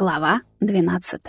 Глава 12.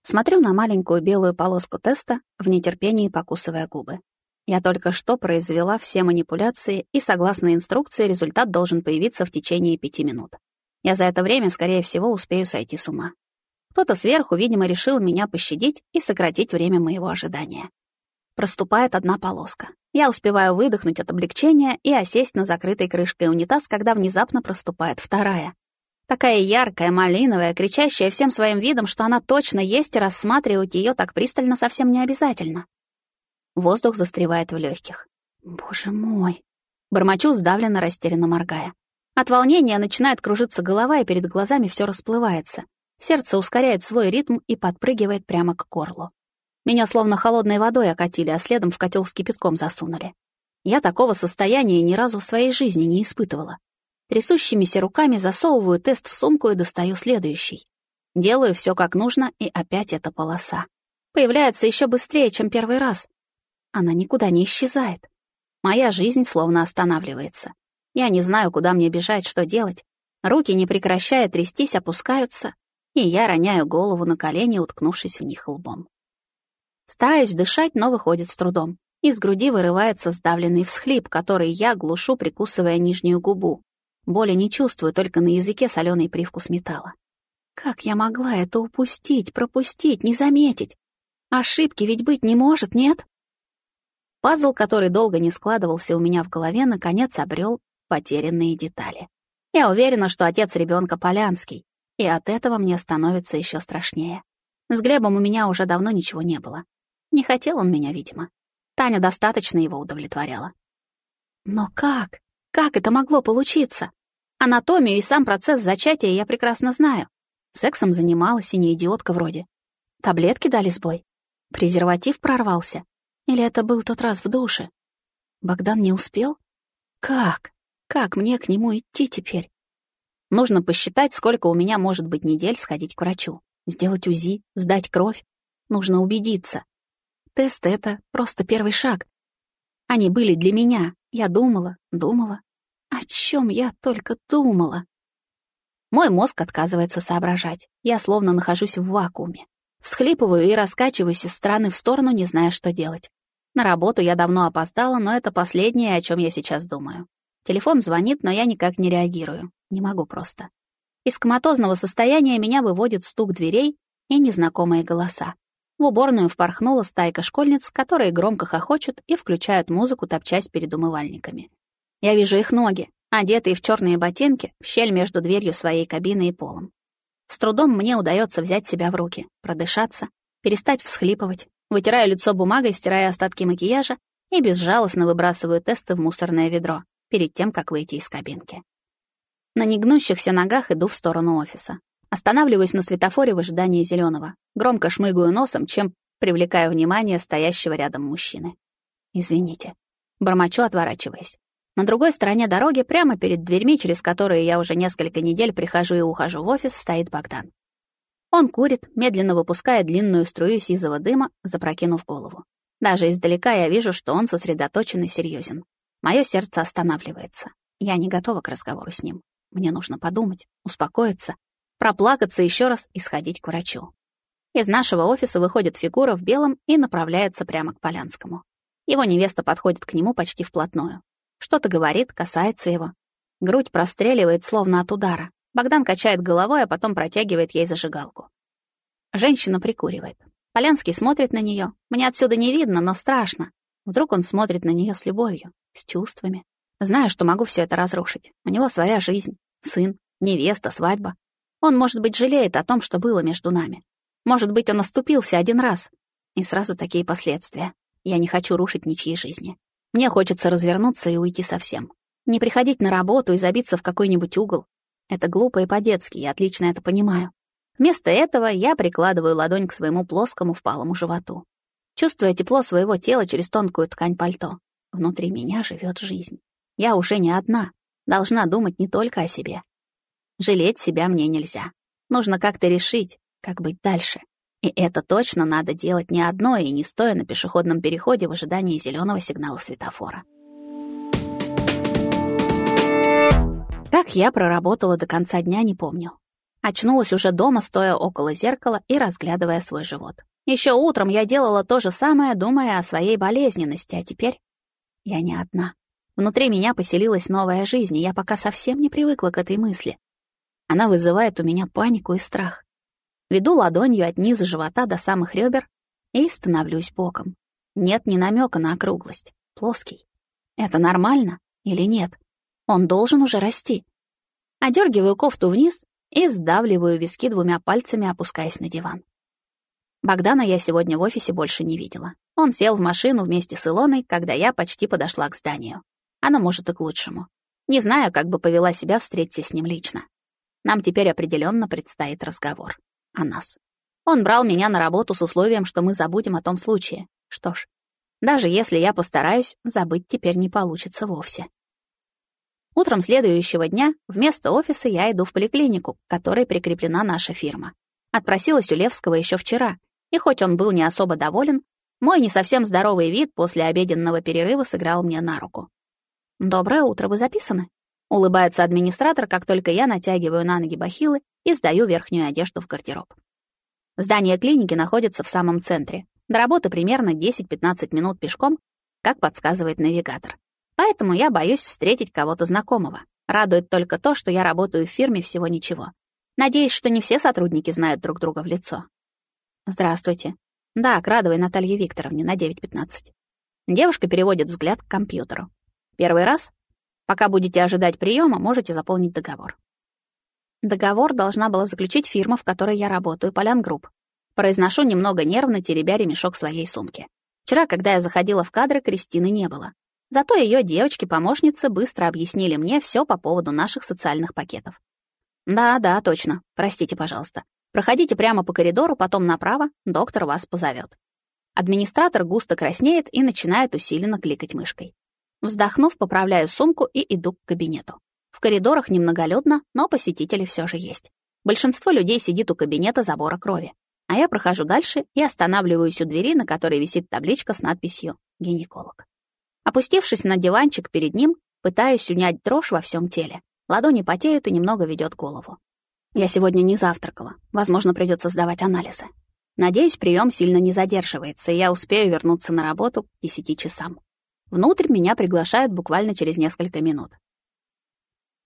Смотрю на маленькую белую полоску теста, в нетерпении покусывая губы. Я только что произвела все манипуляции, и, согласно инструкции, результат должен появиться в течение пяти минут. Я за это время, скорее всего, успею сойти с ума. Кто-то сверху, видимо, решил меня пощадить и сократить время моего ожидания. Проступает одна полоска. Я успеваю выдохнуть от облегчения и осесть на закрытой крышкой унитаз, когда внезапно проступает вторая. Такая яркая, малиновая, кричащая всем своим видом, что она точно есть, и рассматривать ее так пристально совсем не обязательно. Воздух застревает в легких. Боже мой. Бормочу, сдавленно, растерянно моргая. От волнения начинает кружиться голова, и перед глазами все расплывается. Сердце ускоряет свой ритм и подпрыгивает прямо к горлу. Меня словно холодной водой окатили, а следом в котел с кипятком засунули. Я такого состояния ни разу в своей жизни не испытывала. Трясущимися руками засовываю тест в сумку и достаю следующий. Делаю все как нужно, и опять эта полоса. Появляется еще быстрее, чем первый раз. Она никуда не исчезает. Моя жизнь словно останавливается. Я не знаю, куда мне бежать, что делать. Руки, не прекращая трястись, опускаются, и я роняю голову на колени, уткнувшись в них лбом. Стараюсь дышать, но выходит с трудом. Из груди вырывается сдавленный всхлип, который я глушу, прикусывая нижнюю губу. Боли не чувствую, только на языке соленый привкус металла. Как я могла это упустить, пропустить, не заметить? Ошибки ведь быть не может, нет? Пазл, который долго не складывался у меня в голове, наконец обрел потерянные детали. Я уверена, что отец ребенка Полянский, и от этого мне становится еще страшнее. С Глебом у меня уже давно ничего не было. Не хотел он меня, видимо. Таня достаточно его удовлетворяла. Но как? Как это могло получиться? Анатомию и сам процесс зачатия я прекрасно знаю. Сексом занималась и не идиотка вроде. Таблетки дали сбой. Презерватив прорвался. Или это был тот раз в душе? Богдан не успел? Как? Как мне к нему идти теперь? Нужно посчитать, сколько у меня может быть недель сходить к врачу. Сделать УЗИ, сдать кровь. Нужно убедиться. Тест — это просто первый шаг. Они были для меня. Я думала, думала, о чем я только думала? Мой мозг отказывается соображать. Я словно нахожусь в вакууме. Всхлипываю и раскачиваюсь из стороны в сторону, не зная, что делать. На работу я давно опоздала, но это последнее, о чем я сейчас думаю. Телефон звонит, но я никак не реагирую. Не могу просто. Из коматозного состояния меня выводит стук дверей и незнакомые голоса. В уборную впорхнула стайка школьниц, которые громко хохочут и включают музыку, топчась перед умывальниками. Я вижу их ноги, одетые в черные ботинки, в щель между дверью своей кабины и полом. С трудом мне удается взять себя в руки, продышаться, перестать всхлипывать, вытираю лицо бумагой, стирая остатки макияжа и безжалостно выбрасываю тесты в мусорное ведро перед тем, как выйти из кабинки. На негнущихся ногах иду в сторону офиса. Останавливаюсь на светофоре в ожидании зеленого, громко шмыгаю носом, чем привлекаю внимание стоящего рядом мужчины. «Извините», — бормочу, отворачиваясь. На другой стороне дороги, прямо перед дверьми, через которые я уже несколько недель прихожу и ухожу в офис, стоит Богдан. Он курит, медленно выпуская длинную струю сизого дыма, запрокинув голову. Даже издалека я вижу, что он сосредоточен и серьезен. Мое сердце останавливается. Я не готова к разговору с ним. Мне нужно подумать, успокоиться, проплакаться еще раз и сходить к врачу. Из нашего офиса выходит фигура в белом и направляется прямо к Полянскому. Его невеста подходит к нему почти вплотную. Что-то говорит, касается его. Грудь простреливает, словно от удара. Богдан качает головой, а потом протягивает ей зажигалку. Женщина прикуривает. Полянский смотрит на нее. Мне отсюда не видно, но страшно. Вдруг он смотрит на нее с любовью, с чувствами. Знаю, что могу все это разрушить. У него своя жизнь, сын, невеста, свадьба. Он, может быть, жалеет о том, что было между нами. Может быть, он оступился один раз. И сразу такие последствия. Я не хочу рушить ничьи жизни. Мне хочется развернуться и уйти совсем. Не приходить на работу и забиться в какой-нибудь угол. Это глупо и по-детски, я отлично это понимаю. Вместо этого я прикладываю ладонь к своему плоскому впалому животу. Чувствуя тепло своего тела через тонкую ткань пальто. Внутри меня живет жизнь. Я уже не одна. Должна думать не только о себе. Жалеть себя мне нельзя. Нужно как-то решить, как быть дальше. И это точно надо делать не одно и не стоя на пешеходном переходе в ожидании зеленого сигнала светофора. Как я проработала до конца дня, не помню. Очнулась уже дома, стоя около зеркала и разглядывая свой живот. Еще утром я делала то же самое, думая о своей болезненности, а теперь я не одна. Внутри меня поселилась новая жизнь, и я пока совсем не привыкла к этой мысли. Она вызывает у меня панику и страх. Веду ладонью от низа живота до самых ребер и становлюсь боком. Нет ни намека на округлость. Плоский. Это нормально или нет? Он должен уже расти. Одергиваю кофту вниз и сдавливаю виски двумя пальцами, опускаясь на диван. Богдана я сегодня в офисе больше не видела. Он сел в машину вместе с Илоной, когда я почти подошла к зданию. Она может и к лучшему. Не знаю, как бы повела себя, встретиться с ним лично. Нам теперь определенно предстоит разговор. О нас. Он брал меня на работу с условием, что мы забудем о том случае. Что ж, даже если я постараюсь, забыть теперь не получится вовсе. Утром следующего дня вместо офиса я иду в поликлинику, к которой прикреплена наша фирма. Отпросилась у Левского еще вчера, и хоть он был не особо доволен, мой не совсем здоровый вид после обеденного перерыва сыграл мне на руку. «Доброе утро, вы записаны?» Улыбается администратор, как только я натягиваю на ноги бахилы и сдаю верхнюю одежду в гардероб. Здание клиники находится в самом центре, до работы примерно 10-15 минут пешком, как подсказывает навигатор. Поэтому я боюсь встретить кого-то знакомого. Радует только то, что я работаю в фирме всего ничего. Надеюсь, что не все сотрудники знают друг друга в лицо. Здравствуйте. Да, к Радовой Наталье Викторовне на 9.15. Девушка переводит взгляд к компьютеру. Первый раз? Пока будете ожидать приема, можете заполнить договор. Договор должна была заключить фирма, в которой я работаю, Полян Групп. Произношу немного нервно, теребя ремешок своей сумки. Вчера, когда я заходила в кадры, Кристины не было. Зато ее девочки-помощницы быстро объяснили мне все по поводу наших социальных пакетов. Да, да, точно. Простите, пожалуйста. Проходите прямо по коридору, потом направо, доктор вас позовет. Администратор густо краснеет и начинает усиленно кликать мышкой. Вздохнув, поправляю сумку и иду к кабинету. В коридорах немноголюдно, но посетители все же есть. Большинство людей сидит у кабинета забора крови. А я прохожу дальше и останавливаюсь у двери, на которой висит табличка с надписью «Гинеколог». Опустившись на диванчик перед ним, пытаюсь унять дрожь во всем теле. Ладони потеют и немного ведет голову. Я сегодня не завтракала. Возможно, придется сдавать анализы. Надеюсь, прием сильно не задерживается, и я успею вернуться на работу к 10 часам. Внутрь меня приглашают буквально через несколько минут.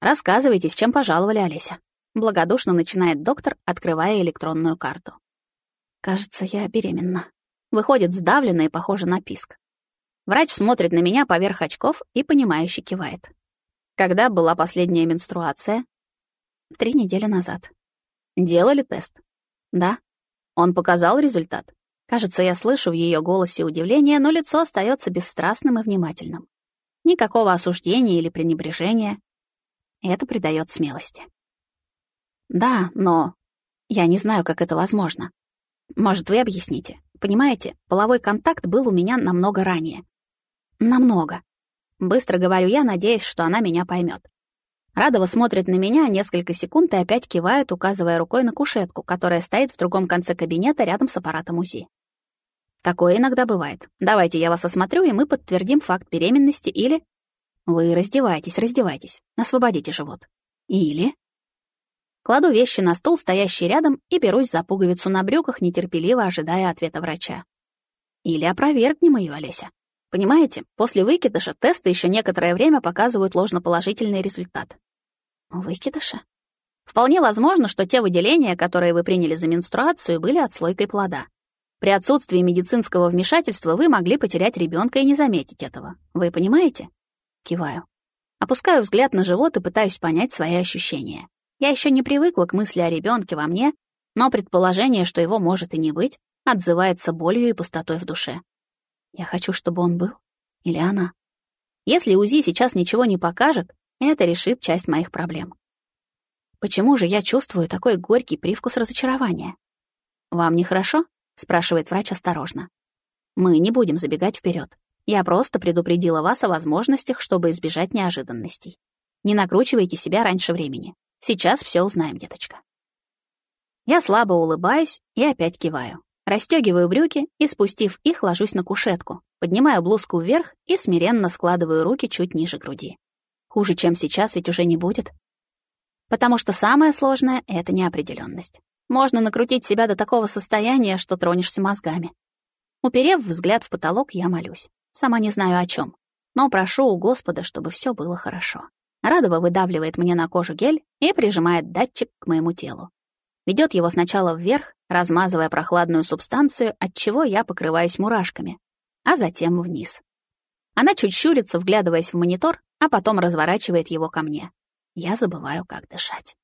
«Рассказывайте, с чем пожаловали, Олеся?» Благодушно начинает доктор, открывая электронную карту. Кажется, я беременна. Выходит сдавленно и похоже на писк. Врач смотрит на меня поверх очков и понимающе кивает. Когда была последняя менструация? Три недели назад. Делали тест? Да. Он показал результат. Кажется, я слышу в ее голосе удивление, но лицо остается бесстрастным и внимательным. Никакого осуждения или пренебрежения. Это придает смелости. Да, но я не знаю, как это возможно. Может, вы объясните? Понимаете, половой контакт был у меня намного ранее. Намного. Быстро говорю я, надеясь, что она меня поймет. Радова смотрит на меня несколько секунд и опять кивает, указывая рукой на кушетку, которая стоит в другом конце кабинета рядом с аппаратом УЗИ. Такое иногда бывает. Давайте я вас осмотрю, и мы подтвердим факт беременности или... Вы раздевайтесь, раздевайтесь, освободите живот. Или... Кладу вещи на стол, стоящий рядом, и берусь за пуговицу на брюках, нетерпеливо ожидая ответа врача. Или опровергнем ее, Олеся. Понимаете, после выкидыша тесты еще некоторое время показывают ложноположительный результат. Выкидыша? Вполне возможно, что те выделения, которые вы приняли за менструацию, были отслойкой плода. При отсутствии медицинского вмешательства вы могли потерять ребенка и не заметить этого. Вы понимаете? Киваю. Опускаю взгляд на живот и пытаюсь понять свои ощущения. Я еще не привыкла к мысли о ребенке во мне, но предположение, что его может и не быть, отзывается болью и пустотой в душе. Я хочу, чтобы он был. Или она. Если УЗИ сейчас ничего не покажет, это решит часть моих проблем. Почему же я чувствую такой горький привкус разочарования? «Вам нехорошо?» — спрашивает врач осторожно. «Мы не будем забегать вперед. Я просто предупредила вас о возможностях, чтобы избежать неожиданностей. Не накручивайте себя раньше времени. Сейчас все узнаем, деточка. Я слабо улыбаюсь и опять киваю. Растёгиваю брюки и, спустив их, ложусь на кушетку, поднимаю блузку вверх и смиренно складываю руки чуть ниже груди. Хуже, чем сейчас, ведь уже не будет. Потому что самое сложное — это неопределенность. Можно накрутить себя до такого состояния, что тронешься мозгами. Уперев взгляд в потолок, я молюсь. Сама не знаю о чем, но прошу у Господа, чтобы все было хорошо. Радова выдавливает мне на кожу гель и прижимает датчик к моему телу. Ведет его сначала вверх, размазывая прохладную субстанцию, от чего я покрываюсь мурашками, а затем вниз. Она чуть щурится, вглядываясь в монитор, а потом разворачивает его ко мне. Я забываю, как дышать.